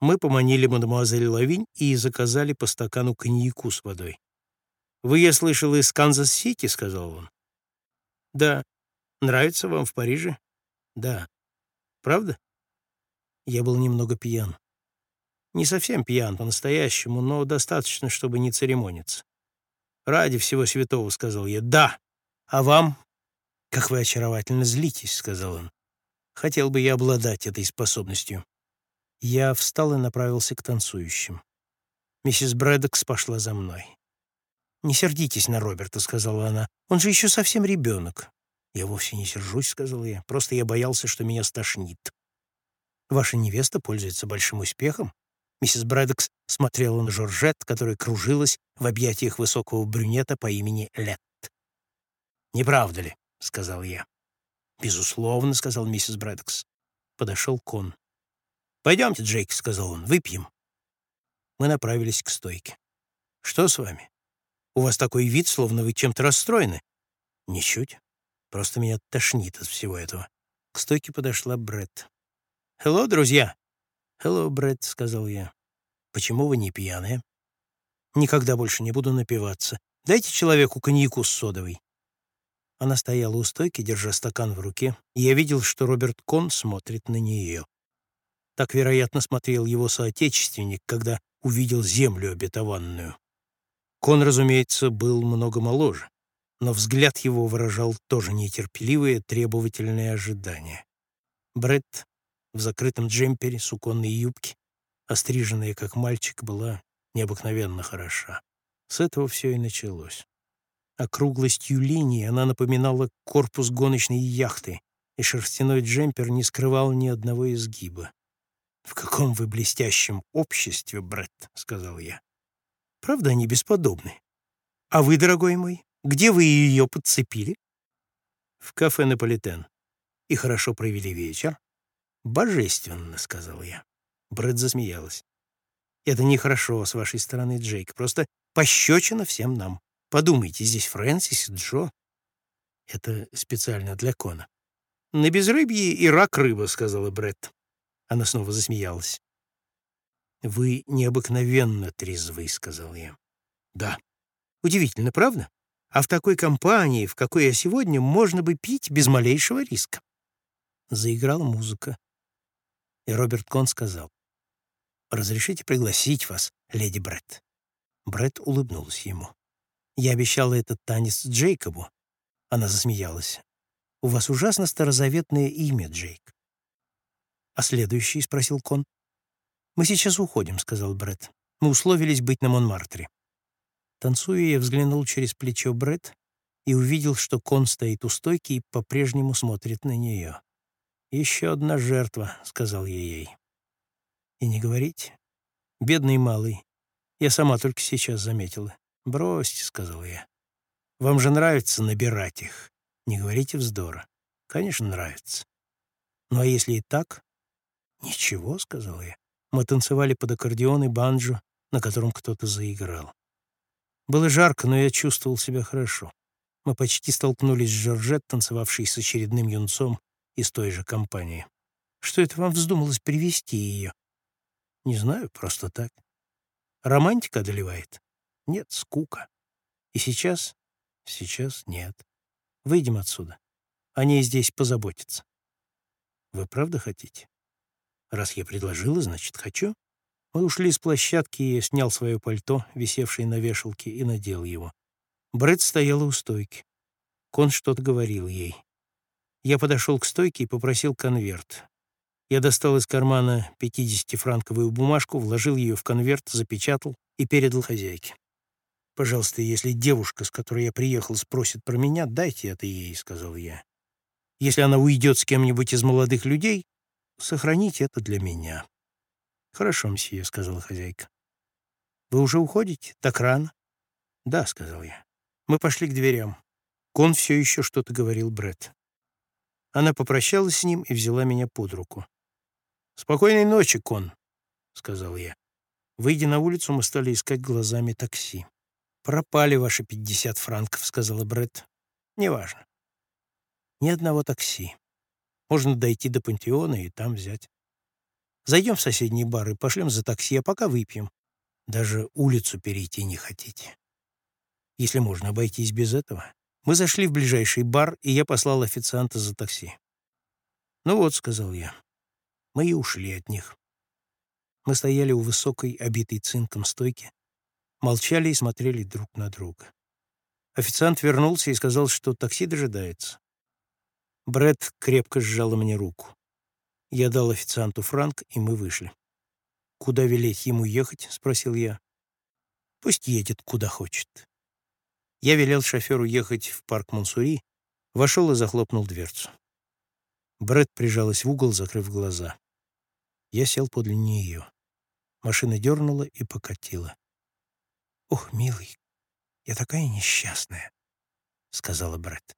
Мы поманили мадемуазель Лавинь и заказали по стакану коньяку с водой. «Вы, я слышал, из Канзас-Сити?» — сказал он. «Да. Нравится вам в Париже?» «Да. Правда?» Я был немного пьян. Не совсем пьян по-настоящему, но достаточно, чтобы не церемониться. «Ради всего святого», — сказал я. «Да! А вам?» «Как вы очаровательно злитесь», — сказал он. «Хотел бы я обладать этой способностью». Я встал и направился к танцующим. Миссис Брэддокс пошла за мной. «Не сердитесь на Роберта», — сказала она. «Он же еще совсем ребенок». «Я вовсе не сержусь», — сказал я. «Просто я боялся, что меня стошнит». «Ваша невеста пользуется большим успехом?» Миссис Брэддокс смотрела на Жоржет, которая кружилась в объятиях высокого брюнета по имени Лет. «Не правда ли?» — сказал я. «Безусловно», — сказал миссис Брэддокс. Подошел Кон. «Пойдемте, Джейк», — сказал он, — «выпьем». Мы направились к стойке. «Что с вами? У вас такой вид, словно вы чем-то расстроены». «Ничуть. Просто меня тошнит от всего этого». К стойке подошла Бретт. «Хелло, друзья!» «Хелло, Бретт», — сказал я. «Почему вы не пьяные?» «Никогда больше не буду напиваться. Дайте человеку коньяку с содовой». Она стояла у стойки, держа стакан в руке, и я видел, что Роберт Кон смотрит на нее. Так, вероятно, смотрел его соотечественник, когда увидел землю обетованную. Кон, разумеется, был много моложе, но взгляд его выражал тоже нетерпеливое, требовательное ожидание. Бретт в закрытом джемпере, суконной юбке, остриженная как мальчик, была необыкновенно хороша. С этого все и началось. Округлостью линии она напоминала корпус гоночной яхты, и шерстяной джемпер не скрывал ни одного изгиба. «В каком вы блестящем обществе, Бретт», — сказал я. «Правда, они бесподобны. А вы, дорогой мой, где вы ее подцепили?» «В кафе «Наполитен». И хорошо провели вечер?» «Божественно», — сказал я. Брэд засмеялась. «Это нехорошо с вашей стороны, Джейк. Просто пощечина всем нам. Подумайте, здесь Фрэнсис и Джо. Это специально для Кона. На безрыбье и рак рыба, сказала Бретт. Она снова засмеялась. «Вы необыкновенно трезвы», — сказал я. «Да». «Удивительно, правда? А в такой компании, в какой я сегодня, можно бы пить без малейшего риска». Заиграла музыка. И Роберт Кон сказал. «Разрешите пригласить вас, леди Бретт?» Бретт улыбнулась ему. «Я обещала этот танец Джейкобу». Она засмеялась. «У вас ужасно старозаветное имя, Джейк. «А следующий?» — спросил Кон. «Мы сейчас уходим», — сказал Бред. «Мы условились быть на Монмартре». Танцуя, я взглянул через плечо Бред и увидел, что Кон стоит у стойки и по-прежнему смотрит на нее. «Еще одна жертва», — сказал я ей. «И не говорите. Бедный малый. Я сама только сейчас заметила. Бросьте», — сказал я. «Вам же нравится набирать их. Не говорите вздора. Конечно, нравится. Ну а если и так, «Ничего», — сказал я. Мы танцевали под аккордеон и банджо, на котором кто-то заиграл. Было жарко, но я чувствовал себя хорошо. Мы почти столкнулись с Жоржет, танцевавшей с очередным юнцом из той же компании. Что это вам вздумалось привести ее? Не знаю, просто так. Романтика одолевает? Нет, скука. И сейчас? Сейчас нет. Выйдем отсюда. О ней здесь позаботятся. Вы правда хотите? Раз я предложила, значит, хочу. Мы ушли с площадки, и я снял свое пальто, висевшее на вешалке, и надел его. Брэд стояла у стойки. Кон что-то говорил ей. Я подошел к стойке и попросил конверт. Я достал из кармана 50-франковую бумажку, вложил ее в конверт, запечатал и передал хозяйке. «Пожалуйста, если девушка, с которой я приехал, спросит про меня, дайте это ей», — сказал я. «Если она уйдет с кем-нибудь из молодых людей, Сохраните это для меня». «Хорошо, мсье», — сказала хозяйка. «Вы уже уходите? Так рано?» «Да», — сказал я. Мы пошли к дверям. Кон все еще что-то говорил Бред. Она попрощалась с ним и взяла меня под руку. «Спокойной ночи, Кон», — сказал я. Выйдя на улицу, мы стали искать глазами такси. «Пропали ваши пятьдесят франков», — сказала Бред. «Неважно. Ни одного такси. Можно дойти до пантеона и там взять. Зайдем в соседний бар и пошлем за такси, а пока выпьем. Даже улицу перейти не хотите. Если можно обойтись без этого. Мы зашли в ближайший бар, и я послал официанта за такси. «Ну вот», — сказал я, — мы и ушли от них. Мы стояли у высокой, обитой цинком стойки, молчали и смотрели друг на друга. Официант вернулся и сказал, что такси дожидается. Бред крепко сжала мне руку. Я дал официанту франк, и мы вышли. «Куда велеть ему ехать?» — спросил я. «Пусть едет, куда хочет». Я велел шоферу ехать в парк Монсури, вошел и захлопнул дверцу. Бред прижалась в угол, закрыв глаза. Я сел подле нее. Машина дернула и покатила. «Ох, милый, я такая несчастная», — сказала Бред.